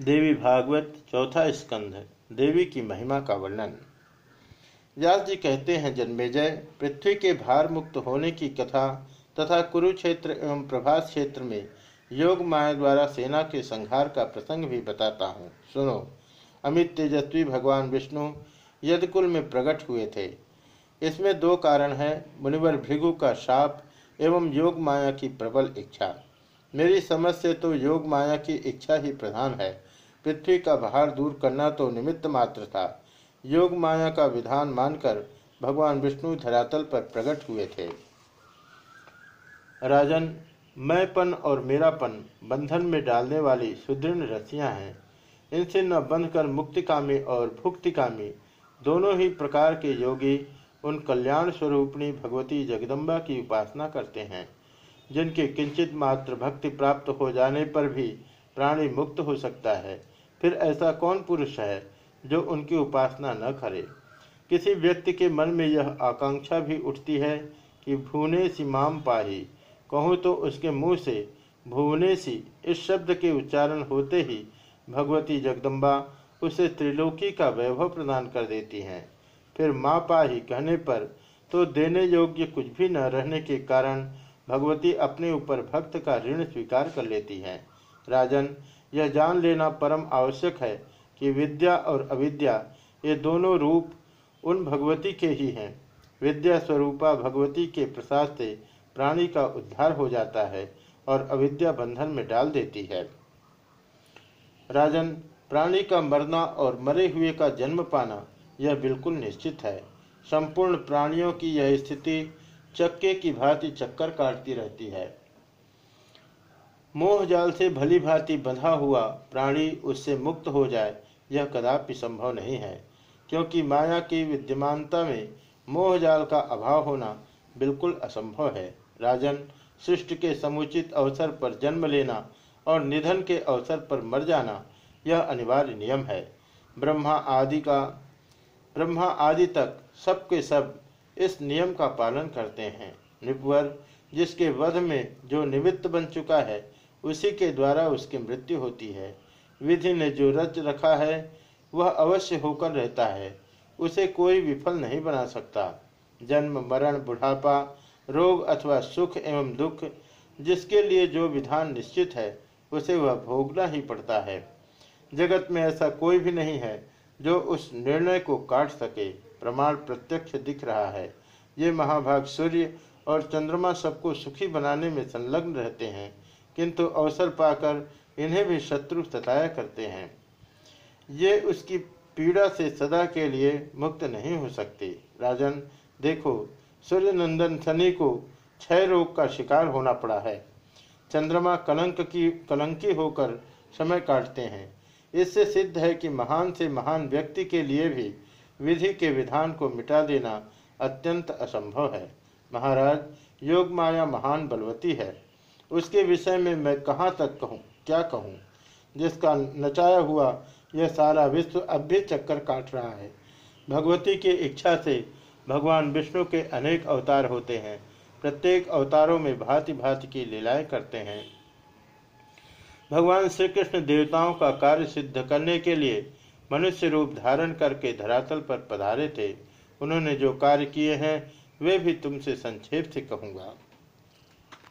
देवी भागवत चौथा स्कंध, देवी की महिमा का वर्णन। व्यास जी कहते हैं, जन्मेजय, पृथ्वी के भार मुक्त होने की कथा तथा कुरुक्षेत्र एवं प्रभास क्षेत्र में योग माया द्वारा सेना के संहार का प्रसंग भी बताता हूँ। सुनो, अमित तेजस्वी भगवान विष्णु यदकुल में प्रकट हुए थे। इसमें दो कारण हैं, मुनिवर भृगु का शाप एवं योग माया की प्रबल इच्छा। मेरी समझ से तो योग माया की इच्छा ही प्रधान है पृथ्वी का भार दूर करना तो निमित्त मात्र था। योग माया का विधान मानकर भगवान विष्णु धरातल पर प्रकट हुए थे। राजन, मैंपन और मेरापन बंधन में डालने वाली सुदृढ़ रस्सियाँ हैं। इनसे न बंधकर मुक्तिकामी और भुक्तिकामी दोनों ही प्रकार के योगी उन कल्याण स्वरूपणी भगवती जगदम्बा की उपासना करते हैं, जिनके किंचित मात्र भक्ति प्राप्त हो जाने पर भी प्राणी मुक्त हो सकता है। फिर ऐसा कौन पुरुष है जो उनकी उपासना न करे? किसी व्यक्ति के मन में यह आकांक्षा भी उठती है कि भूने सी माम पाही। कहूँ तो उसके मुँह से भुवने सी इस शब्द के उच्चारण होते ही भगवती जगदम्बा उसे त्रिलोकी का वैभव प्रदान कर देती हैं। फिर माँ पाही कहने पर तो देने योग्य कुछ भी न रहने के कारण भगवती अपने ऊपर भक्त का ऋण स्वीकार कर लेती हैं। राजन, यह जान लेना परम आवश्यक है कि विद्या और अविद्या, ये दोनों रूप उन भगवती के ही हैं। विद्या स्वरूपा भगवती के प्रसाद से प्राणी का उद्धार हो जाता है और अविद्या बंधन में डाल देती है। राजन, प्राणी का मरना और मरे हुए का जन्म पाना, यह बिल्कुल निश्चित है। संपूर्ण प्राणियों की यह स्थिति चक्के की भांति चक्कर काटती रहती है। मोह जाल से भली भांति बंधा हुआ प्राणी उससे मुक्त हो जाए, यह कदापि संभव नहीं है। क्योंकि माया की विद्यमानता में मोह जाल का अभाव होना बिल्कुल असंभव है। राजन, सृष्टि के समुचित अवसर पर जन्म लेना और निधन के अवसर पर मर जाना, यह अनिवार्य नियम है। ब्रह्मा आदि का, ब्रह्मा आदि तक सबके सब इस नियम का पालन करते हैं। निपुवर, जिसके वध में जो निमित्त बन चुका है उसी के द्वारा उसकी मृत्यु होती है। विधि ने जो रच रखा है, वह अवश्य होकर रहता है। उसे कोई विफल नहीं बना सकता। जन्म, मरण, बुढ़ापा, रोग अथवा सुख एवं दुख, जिसके लिए जो विधान निश्चित है, उसे वह भोगना ही पड़ता है। जगत में ऐसा कोई भी नहीं है जो उस निर्णय को काट सके। प्रमाण प्रत्यक्ष दिख रहा है। ये महाभाग सूर्य और चंद्रमा सबको सुखी बनाने में संलग्न रहते हैं। किंतु अवसर पाकर इन्हें भी शत्रु सताया करते हैं। ये उसकी पीड़ा से सदा के लिए मुक्त नहीं हो सकते। राजन, देखो, सूर्यनंदन शनि को क्षय रोग का शिकार होना पड़ा है। चंद्रमा कलंक की, कलंकी होकर समय काटते हैं। इससे सिद्ध है कि महान से महान व्यक्ति के लिए भी विधि के विधान को मिटा देना अत्यंत असंभव है। महाराज योग माया महान बलवती है। उसके विषय में मैं कहाँ तक कहूँ, क्या कहूँ? जिसका नचाया हुआ यह सारा विश्व अब भी चक्कर काट रहा है। भगवती की इच्छा से भगवान विष्णु के अनेक अवतार होते हैं। प्रत्येक अवतारों में भांति भांति की लीलाएँ करते हैं। भगवान श्री कृष्ण देवताओं का कार्य सिद्ध करने के लिए मनुष्य रूप धारण करके धरातल पर पधारे थे। उन्होंने जो कार्य किए हैं, वे भी तुमसे संक्षेप से कहूँगा।